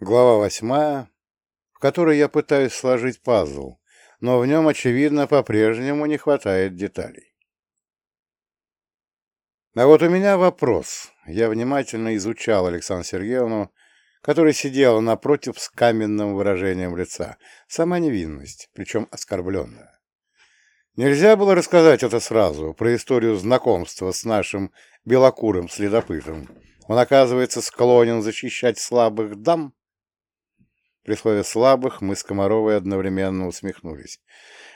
Глава восьмая, в которой я пытаюсь сложить пазл, но в нем, очевидно, по-прежнему не хватает деталей. А вот у меня вопрос. Я внимательно изучал Александру Сергеевну, которая сидела напротив с каменным выражением лица. Сама невинность, причем оскорбленная. Нельзя было рассказать это сразу, про историю знакомства с нашим белокурым следопытом. Он, оказывается, склонен защищать слабых дам. При слове «слабых» мы с Комаровой одновременно усмехнулись.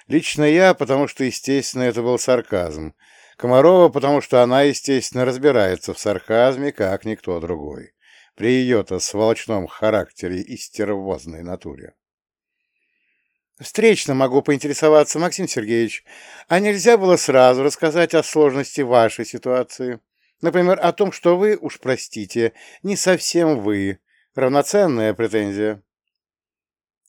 Лично я, потому что, естественно, это был сарказм. Комарова, потому что она, естественно, разбирается в сарказме, как никто другой. При ее-то сволочном характере и стервозной натуре. Встречно могу поинтересоваться, Максим Сергеевич, а нельзя было сразу рассказать о сложности вашей ситуации? Например, о том, что вы, уж простите, не совсем вы. Равноценная претензия.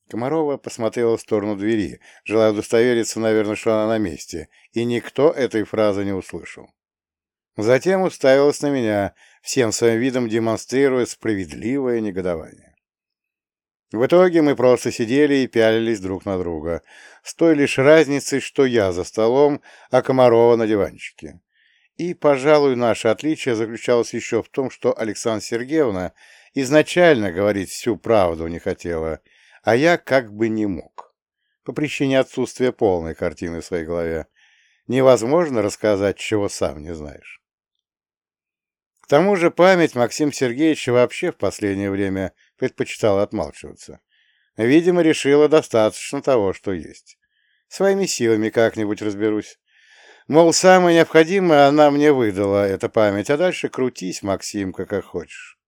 Комарова посмотрела в сторону двери, желая удостовериться, наверное, что она на месте, и никто этой фразы не услышал. Затем уставилась на меня, всем своим видом демонстрируя справедливое негодование. В итоге мы просто сидели и пялились друг на друга, с той лишь разницей, что я за столом, а Комарова на диванчике. И, пожалуй, наше отличие заключалось еще в том, что Александра Сергеевна изначально говорить всю правду не хотела, а я как бы не мог, по причине отсутствия полной картины в своей голове. Невозможно рассказать, чего сам не знаешь. К тому же память Максим Сергеевича вообще в последнее время предпочитала отмалчиваться. Видимо, решила достаточно того, что есть. Своими силами как-нибудь разберусь. Мол, самое необходимое она мне выдала, эта память, а дальше крутись, Максимка, как хочешь.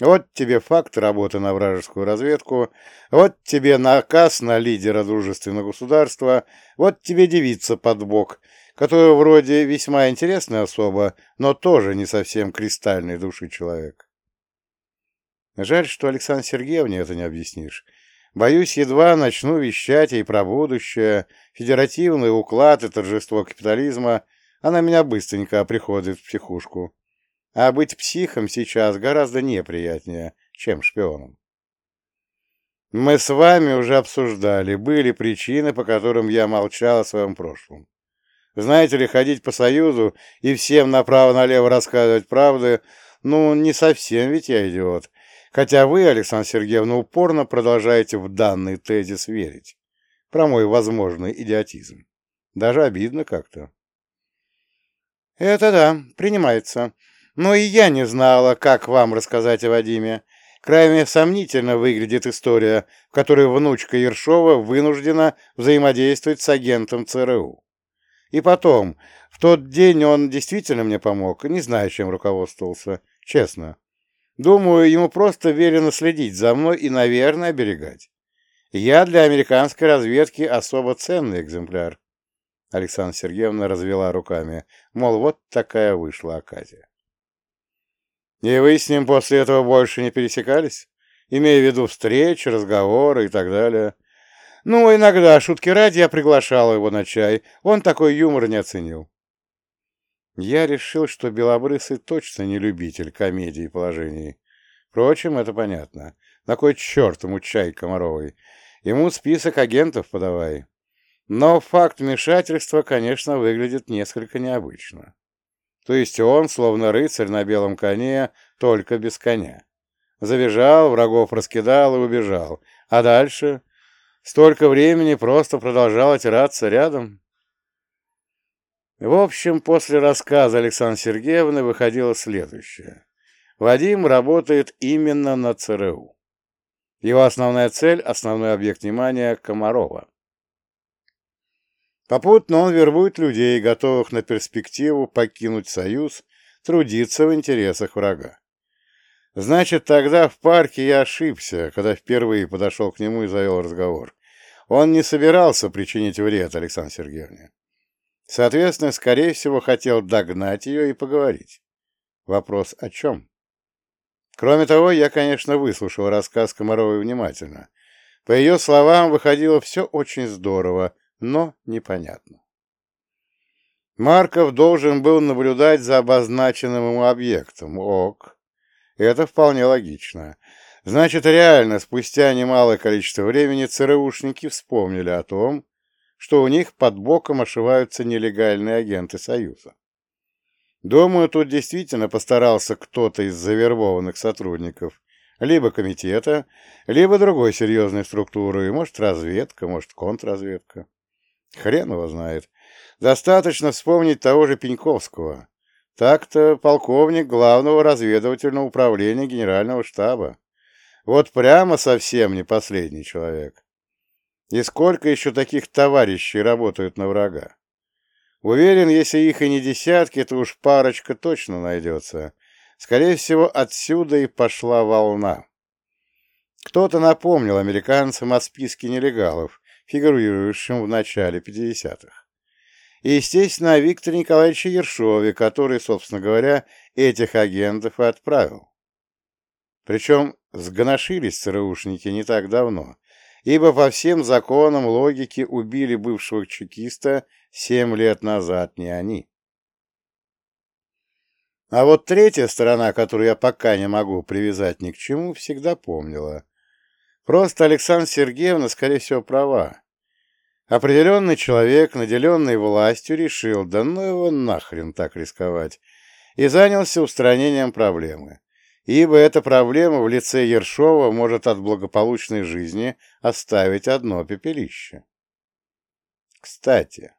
Вот тебе факт работы на вражескую разведку, вот тебе наказ на лидера дружественного государства, вот тебе девица под бок, которая вроде весьма интересная особа, но тоже не совсем кристальной души человек. Жаль, что Александр Сергеевне это не объяснишь. Боюсь, едва начну вещать ей про будущее, федеративный уклад и торжество капитализма, она меня быстренько приходит в психушку. А быть психом сейчас гораздо неприятнее, чем шпионом. Мы с вами уже обсуждали, были причины, по которым я молчал о своем прошлом. Знаете ли, ходить по Союзу и всем направо-налево рассказывать правды, ну, не совсем ведь я идиот, Хотя вы, Александра Сергеевна, упорно продолжаете в данный тезис верить. Про мой возможный идиотизм. Даже обидно как-то. Это да, принимается. Но и я не знала, как вам рассказать о Вадиме. Крайне сомнительно выглядит история, в которой внучка Ершова вынуждена взаимодействовать с агентом ЦРУ. И потом, в тот день он действительно мне помог, не знаю, чем руководствовался, честно. Думаю, ему просто велено следить за мной и, наверное, оберегать. Я для американской разведки особо ценный экземпляр. Александра Сергеевна развела руками, мол, вот такая вышла оказия. И вы с ним после этого больше не пересекались? Имея в виду встречи, разговоры и так далее. Ну, иногда, шутки ради, я приглашал его на чай. Он такой юмор не оценил. Я решил, что Белобрысый точно не любитель комедий и положений. Впрочем, это понятно. На кой черт ему чай Комаровой? Ему список агентов подавай. Но факт вмешательства, конечно, выглядит несколько необычно. То есть он, словно рыцарь на белом коне, только без коня. Завизжал, врагов раскидал и убежал. А дальше? Столько времени просто продолжал отираться рядом. В общем, после рассказа Александры Сергеевны выходило следующее. Вадим работает именно на ЦРУ. Его основная цель, основной объект внимания – Комарова. Попутно он вербует людей, готовых на перспективу покинуть Союз, трудиться в интересах врага. Значит, тогда в парке я ошибся, когда впервые подошел к нему и завел разговор. Он не собирался причинить вред Александре Сергеевне. Соответственно, скорее всего, хотел догнать ее и поговорить. Вопрос о чем? Кроме того, я, конечно, выслушал рассказ Комаровой внимательно. По ее словам, выходило все очень здорово, но непонятно. Марков должен был наблюдать за обозначенным ему объектом. Ок. Это вполне логично. Значит, реально, спустя немалое количество времени ЦРУшники вспомнили о том, что у них под боком ошиваются нелегальные агенты Союза. Думаю, тут действительно постарался кто-то из завербованных сотрудников либо комитета, либо другой серьезной структуры, может, разведка, может, контрразведка. Хрен его знает. Достаточно вспомнить того же Пеньковского. Так-то полковник главного разведывательного управления генерального штаба. Вот прямо совсем не последний человек. И сколько еще таких товарищей работают на врага? Уверен, если их и не десятки, то уж парочка точно найдется. Скорее всего, отсюда и пошла волна. Кто-то напомнил американцам о списке нелегалов, фигурирующем в начале 50-х. И, естественно, о Викторе Николаевиче Ершове, который, собственно говоря, этих агентов и отправил. Причем сгоношились ЦРУшники не так давно, ибо по всем законам логики убили бывшего чекиста семь лет назад не они. А вот третья сторона, которую я пока не могу привязать ни к чему, всегда помнила. Просто Александра Сергеевна, скорее всего, права. Определенный человек, наделенный властью, решил, да ну его нахрен так рисковать, и занялся устранением проблемы. Ибо эта проблема в лице Ершова может от благополучной жизни оставить одно пепелище. Кстати,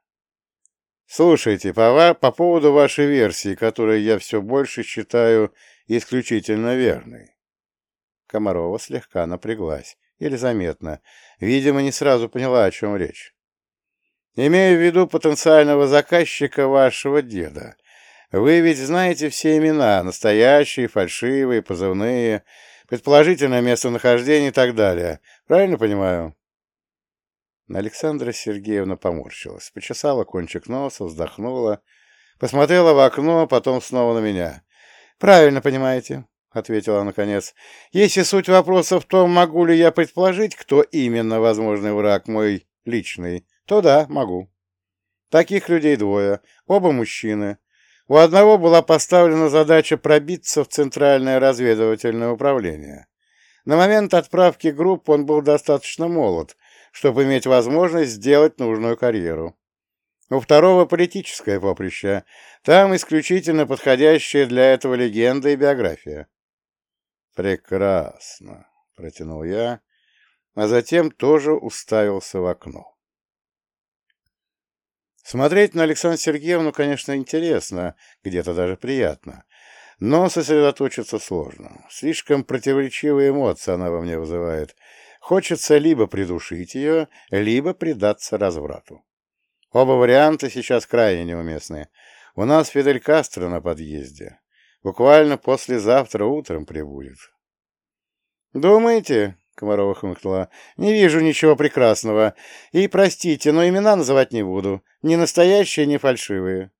слушайте, по, по поводу вашей версии, которую я все больше считаю исключительно верной. Комарова слегка напряглась, или заметно. Видимо, не сразу поняла, о чем речь. Имею в виду потенциального заказчика вашего деда. Вы ведь знаете все имена, настоящие, фальшивые, позывные, предположительное местонахождение и так далее. Правильно понимаю? Александра Сергеевна поморщилась, почесала кончик носа, вздохнула, посмотрела в окно, потом снова на меня. «Правильно понимаете», — ответила наконец. «Если суть вопроса в том, могу ли я предположить, кто именно возможный враг мой личный, то да, могу. Таких людей двое, оба мужчины. У одного была поставлена задача пробиться в Центральное разведывательное управление. На момент отправки групп он был достаточно молод, чтобы иметь возможность сделать нужную карьеру. У второго политическое поприще. Там исключительно подходящая для этого легенда и биография. «Прекрасно», — протянул я, а затем тоже уставился в окно. Смотреть на Александру Сергеевну, конечно, интересно, где-то даже приятно, но сосредоточиться сложно. Слишком противоречивые эмоции она во мне вызывает. Хочется либо придушить ее, либо предаться разврату. Оба варианта сейчас крайне неуместны. У нас Фидель Кастро на подъезде. Буквально послезавтра утром прибудет. «Думаете?» Комарова хмыкнула. «Не вижу ничего прекрасного. И, простите, но имена называть не буду. Ни настоящие, ни фальшивые».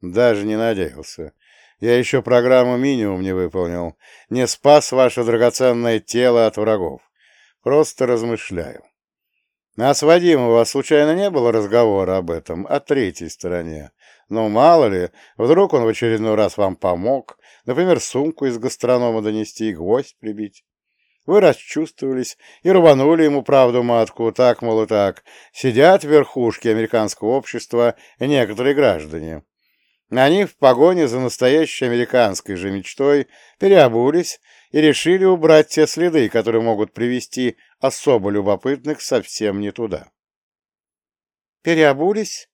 Даже не надеялся. Я еще программу минимум не выполнил. Не спас ваше драгоценное тело от врагов. Просто размышляю. А с Вадимом у вас случайно не было разговора об этом, о третьей стороне? Ну, мало ли, вдруг он в очередной раз вам помог, например, сумку из гастронома донести и гвоздь прибить. Вы расчувствовались и рванули ему правду матку, так, мол, и так. Сидят в верхушке американского общества некоторые граждане. Они в погоне за настоящей американской же мечтой переобулись и решили убрать те следы, которые могут привести особо любопытных совсем не туда. «Переобулись?» —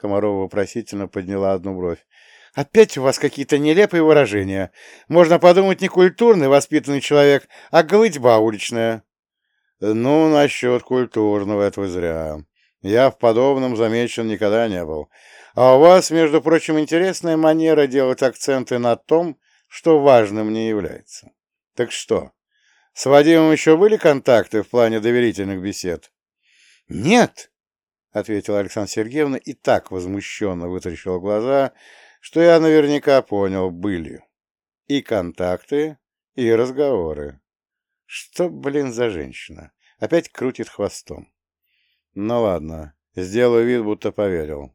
Комарова вопросительно подняла одну бровь. Опять у вас какие-то нелепые выражения. Можно подумать, не культурный воспитанный человек, а голытьба уличная. Ну, насчет культурного это зря. Я в подобном замечен никогда не был. А у вас, между прочим, интересная манера делать акценты на том, что важным не является. Так что, с Вадимом еще были контакты в плане доверительных бесед? Нет, — ответила Александра Сергеевна и так возмущенно вытаращила глаза, что я наверняка понял, были. И контакты, и разговоры. Что, блин, за женщина? Опять крутит хвостом. Ну ладно, сделаю вид, будто поверил.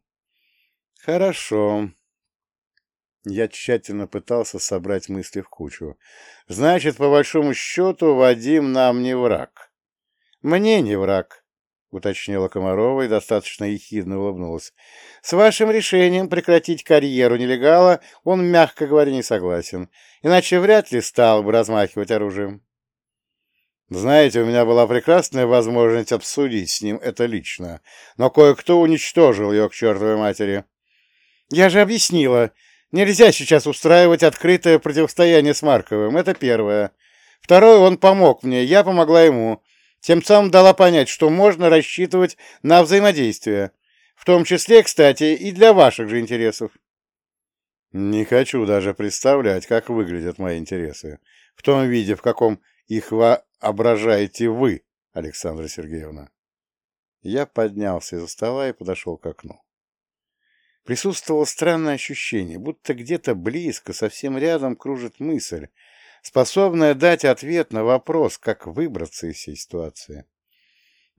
Хорошо. Я тщательно пытался собрать мысли в кучу. Значит, по большому счету, Вадим нам не враг. Мне не враг, уточнила Комарова и достаточно ехидно улыбнулась. С вашим решением прекратить карьеру нелегала он, мягко говоря, не согласен. Иначе вряд ли стал бы размахивать оружием. Знаете, у меня была прекрасная возможность обсудить с ним это лично, но кое-кто уничтожил ее к чертовой матери. Я же объяснила, нельзя сейчас устраивать открытое противостояние с Марковым, это первое. Второе, он помог мне, я помогла ему. Тем самым дала понять, что можно рассчитывать на взаимодействие, в том числе, кстати, и для ваших же интересов. Не хочу даже представлять, как выглядят мои интересы, в том виде, в каком их воображаете вы, Александра Сергеевна. Я поднялся из-за стола и подошел к окну. Присутствовало странное ощущение, будто где-то близко, совсем рядом кружит мысль, способная дать ответ на вопрос, как выбраться из всей ситуации.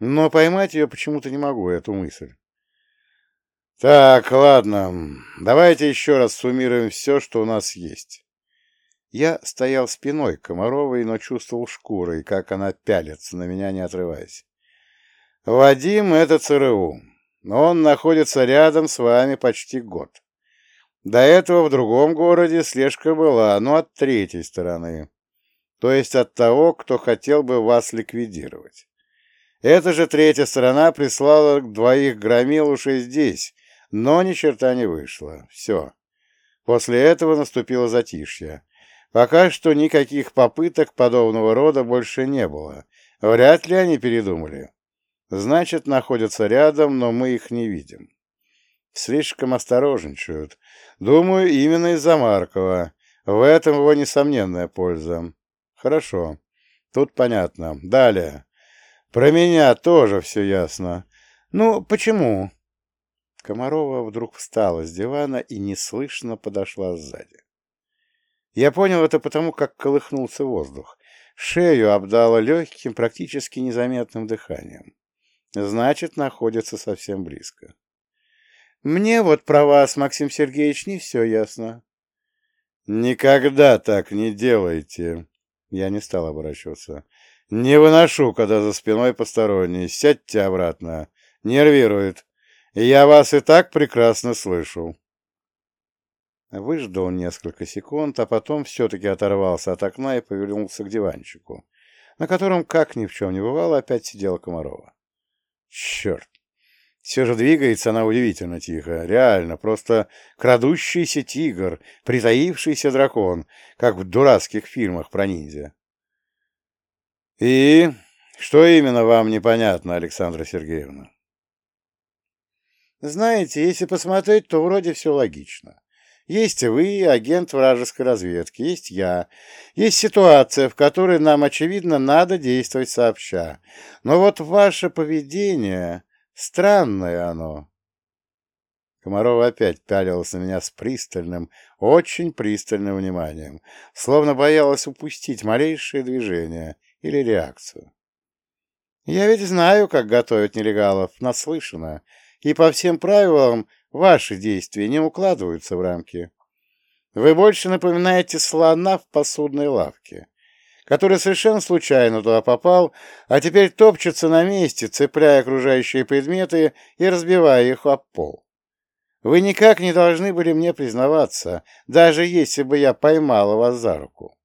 Но поймать ее почему-то не могу, эту мысль. Так, ладно, давайте еще раз суммируем все, что у нас есть. Я стоял спиной к Комаровой, но чувствовал шкурой, как она пялится на меня, не отрываясь. «Вадим — это ЦРУ, он находится рядом с вами почти год. До этого в другом городе слежка была, но от третьей стороны, то есть от того, кто хотел бы вас ликвидировать. Эта же третья сторона прислала двоих громилушей здесь, но ни черта не вышло. Все. После этого наступило затишье. Пока что никаких попыток подобного рода больше не было. Вряд ли они передумали. Значит, находятся рядом, но мы их не видим. Слишком осторожничают. Думаю, именно из-за Маркова. В этом его несомненная польза. Хорошо. Тут понятно. Далее. Про меня тоже все ясно. Ну, почему? Комарова вдруг встала с дивана и неслышно подошла сзади. Я понял это потому, как колыхнулся воздух. Шею обдало легким, практически незаметным дыханием. Значит, находится совсем близко. Мне вот про вас, Максим Сергеевич, не все ясно. Никогда так не делайте. Я не стал оборачиваться. Не выношу, когда за спиной посторонний. Сядьте обратно. Нервирует. Я вас и так прекрасно слышу. Выждал несколько секунд, а потом все-таки оторвался от окна и повернулся к диванчику, на котором, как ни в чем не бывало, опять сидела Комарова. Черт! Все же двигается она удивительно тихо. Реально, просто крадущийся тигр, притаившийся дракон, как в дурацких фильмах про ниндзя. И что именно вам непонятно, Александра Сергеевна? Знаете, если посмотреть, то вроде все логично. Есть вы, агент вражеской разведки, есть я. Есть ситуация, в которой нам, очевидно, надо действовать сообща. Но вот ваше поведение... Странное оно. Комарова опять пялилась на меня с пристальным, очень пристальным вниманием, словно боялась упустить малейшее движение или реакцию. Я ведь знаю, как готовят нелегалов, наслышано, и по всем правилам Ваши действия не укладываются в рамки. Вы больше напоминаете слона в посудной лавке, который совершенно случайно туда попал, а теперь топчется на месте, цепляя окружающие предметы и разбивая их об пол. Вы никак не должны были мне признаваться, даже если бы я поймала вас за руку.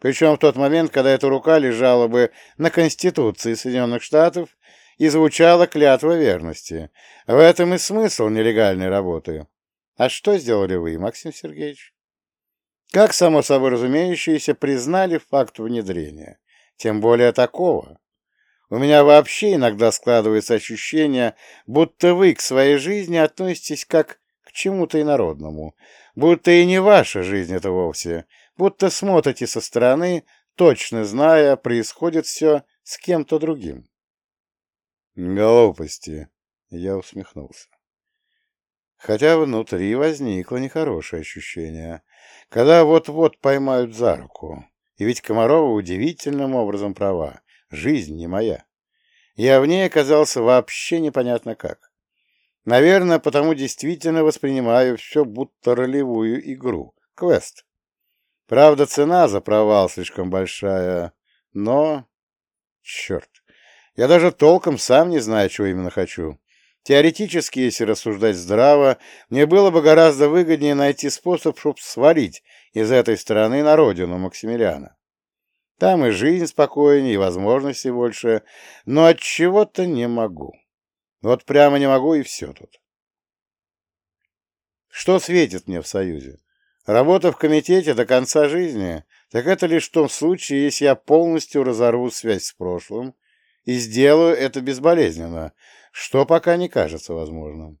Причем в тот момент, когда эта рука лежала бы на Конституции Соединенных Штатов и звучала клятва верности. В этом и смысл нелегальной работы. А что сделали вы, Максим Сергеевич? Как, само собой разумеющееся, признали факт внедрения. Тем более такого. У меня вообще иногда складывается ощущение, будто вы к своей жизни относитесь как к чему-то инородному, будто и не ваша жизнь это вовсе, будто смотрите со стороны, точно зная, происходит все с кем-то другим. «Глупости!» — я усмехнулся. Хотя внутри возникло нехорошее ощущение, когда вот-вот поймают за руку. И ведь Комарова удивительным образом права. Жизнь не моя. Я в ней оказался вообще непонятно как. Наверное, потому действительно воспринимаю все будто ролевую игру, квест. Правда, цена за провал слишком большая, но... Черт, я даже толком сам не знаю, чего именно хочу. Теоретически, если рассуждать здраво, мне было бы гораздо выгоднее найти способ, чтобы свалить из этой страны на родину Максимилиана. Там и жизнь спокойнее, и возможностей больше, но от чего-то не могу. Вот прямо не могу, и все тут. Что светит мне в Союзе? Работа в комитете до конца жизни, так это лишь в том случае, если я полностью разорву связь с прошлым и сделаю это безболезненно, что пока не кажется возможным.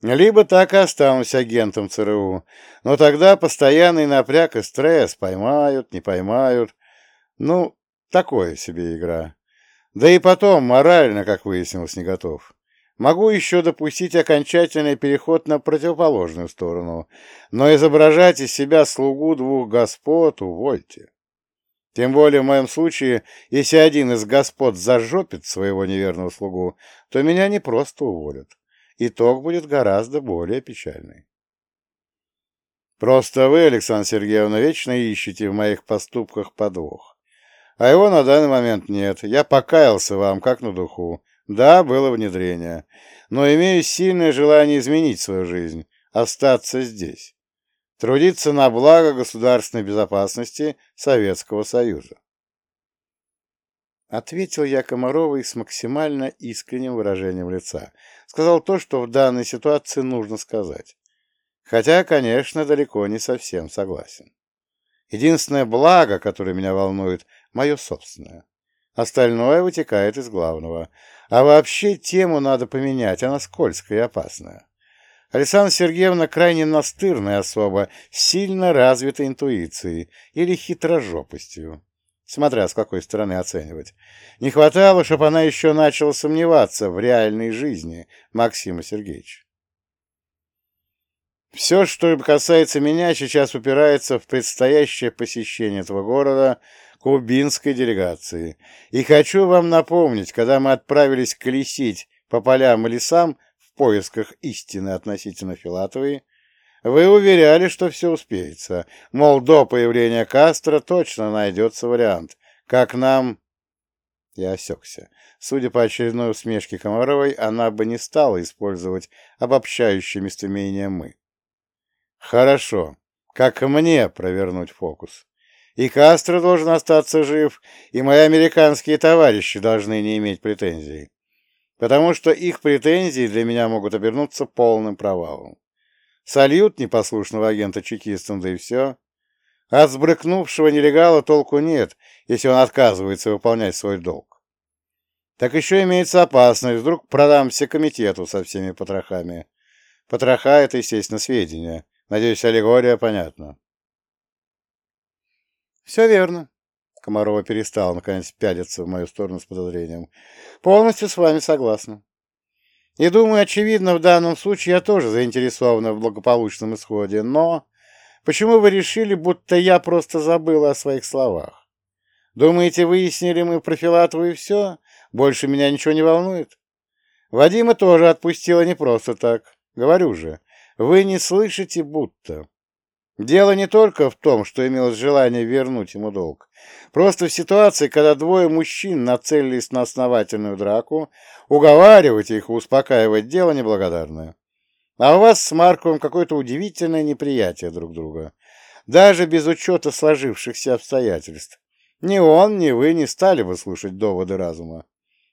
Либо так и останусь агентом ЦРУ, но тогда постоянный напряг и стресс, поймают, не поймают. Ну, такое себе игра. Да и потом, морально, как выяснилось, не готов. Могу еще допустить окончательный переход на противоположную сторону, но изображать из себя слугу двух господ увольте. Тем более в моем случае, если один из господ зажопит своего неверного слугу, то меня не просто уволят. Итог будет гораздо более печальный. Просто вы, Александр Сергеевна, вечно ищете в моих поступках подвох. А его на данный момент нет. Я покаялся вам, как на духу, да, было внедрение, но имею сильное желание изменить свою жизнь, остаться здесь, трудиться на благо государственной безопасности Советского Союза. Ответил я Комаровой с максимально искренним выражением лица. Сказал то, что в данной ситуации нужно сказать. Хотя, конечно, далеко не совсем согласен. Единственное благо, которое меня волнует, мое собственное. Остальное вытекает из главного. А вообще тему надо поменять, она скользкая и опасная. Александра Сергеевна крайне настырная особа, сильно развитой интуицией или хитрожопостью, смотря с какой стороны оценивать. Не хватало, чтобы она еще начала сомневаться в реальной жизни Максима Сергеевича. Все, что касается меня, сейчас упирается в предстоящее посещение этого города кубинской делегации. И хочу вам напомнить, когда мы отправились колесить по полям и лесам поисках истины относительно Филатовой, вы уверяли, что все успеется. Мол, до появления Кастро точно найдется вариант. Как нам... Я осекся. Судя по очередной усмешке Комаровой, она бы не стала использовать обобщающее местоимение «мы». Хорошо. Как мне провернуть фокус? И Кастро должен остаться жив, и мои американские товарищи должны не иметь претензий. Потому что их претензии для меня могут обернуться полным провалом. Сольют непослушного агента чекистом, да и все. От сбрыкнувшего нелегала толку нет, если он отказывается выполнять свой долг. Так еще имеется опасность, вдруг продамся комитету со всеми потрохами. Потроха — это, естественно, сведения. Надеюсь, аллегория понятна. «Все верно». Комарова перестала, наконец, пялиться в мою сторону с подозрением. «Полностью с вами согласна. И думаю, очевидно, в данном случае я тоже заинтересована в благополучном исходе. Но почему вы решили, будто я просто забыла о своих словах? Думаете, выяснили мы про Филатову и все? Больше меня ничего не волнует? Вадима тоже отпустила не просто так. Говорю же, вы не слышите будто. Дело не только в том, что имелось желание вернуть ему долг. Просто в ситуации, когда двое мужчин нацелились на основательную драку, уговаривать их успокаивать дело неблагодарное. А у вас с Марковым какое-то удивительное неприятие друг друга. Даже без учета сложившихся обстоятельств. Ни он, ни вы не стали бы слушать доводы разума.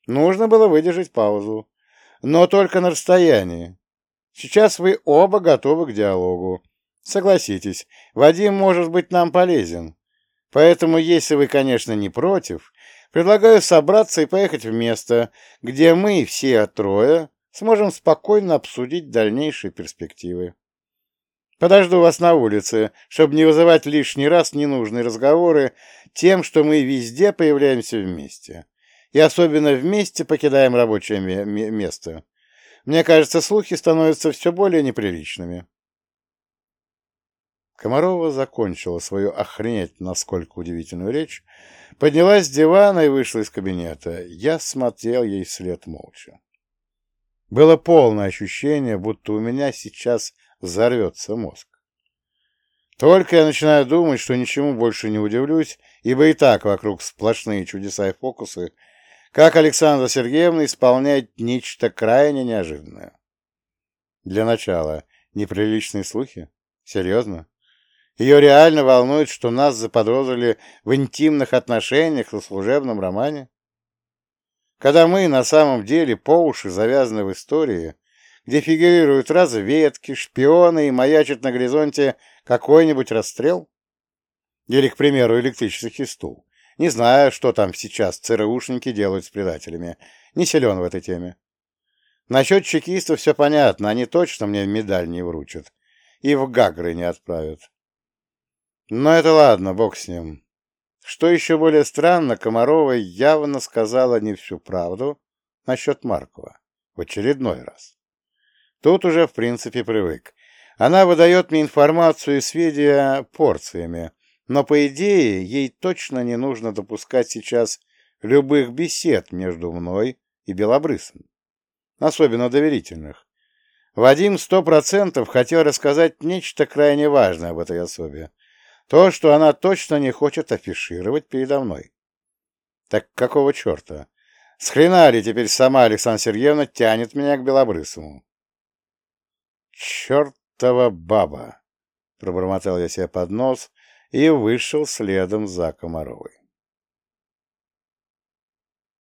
Нужно было выдержать паузу. Но только на расстоянии. Сейчас вы оба готовы к диалогу. Согласитесь, Вадим может быть нам полезен. Поэтому, если вы, конечно, не против, предлагаю собраться и поехать в место, где мы, все трое, сможем спокойно обсудить дальнейшие перспективы. Подожду вас на улице, чтобы не вызывать лишний раз ненужные разговоры тем, что мы везде появляемся вместе. И особенно вместе покидаем рабочее место. Мне кажется, слухи становятся все более неприличными. Комарова закончила свою охренеть насколько удивительную речь, поднялась с дивана и вышла из кабинета. Я смотрел ей вслед молча. Было полное ощущение, будто у меня сейчас взорвется мозг. Только я начинаю думать, что ничему больше не удивлюсь, ибо и так вокруг сплошные чудеса и фокусы, как Александра Сергеевна исполняет нечто крайне неожиданное. Для начала, неприличные слухи? Серьезно? Ее реально волнует, что нас заподозрили в интимных отношениях и служебном романе? Когда мы на самом деле по уши завязаны в истории, где фигурируют разведки, шпионы и маячит на горизонте какой-нибудь расстрел? Или, к примеру, электрический стул. Не знаю, что там сейчас ЦРУшники делают с предателями. Не силен в этой теме. Насчет чекистов все понятно, они точно мне медаль не вручат. И в Гагры не отправят. Но это ладно, бог с ним. Что еще более странно, Комарова явно сказала не всю правду насчет Маркова. В очередной раз. Тут уже, в принципе, привык. Она выдает мне информацию и сведения порциями, но, по идее, ей точно не нужно допускать сейчас любых бесед между мной и Белобрысом, особенно доверительных. Вадим сто процентов хотел рассказать нечто крайне важное об этой особе, то, что она точно не хочет афишировать передо мной. Так какого черта? С ли теперь сама Александра Сергеевна тянет меня к Белобрысому? «Чертова баба!» — пробормотал я себе под нос и вышел следом за Комаровой.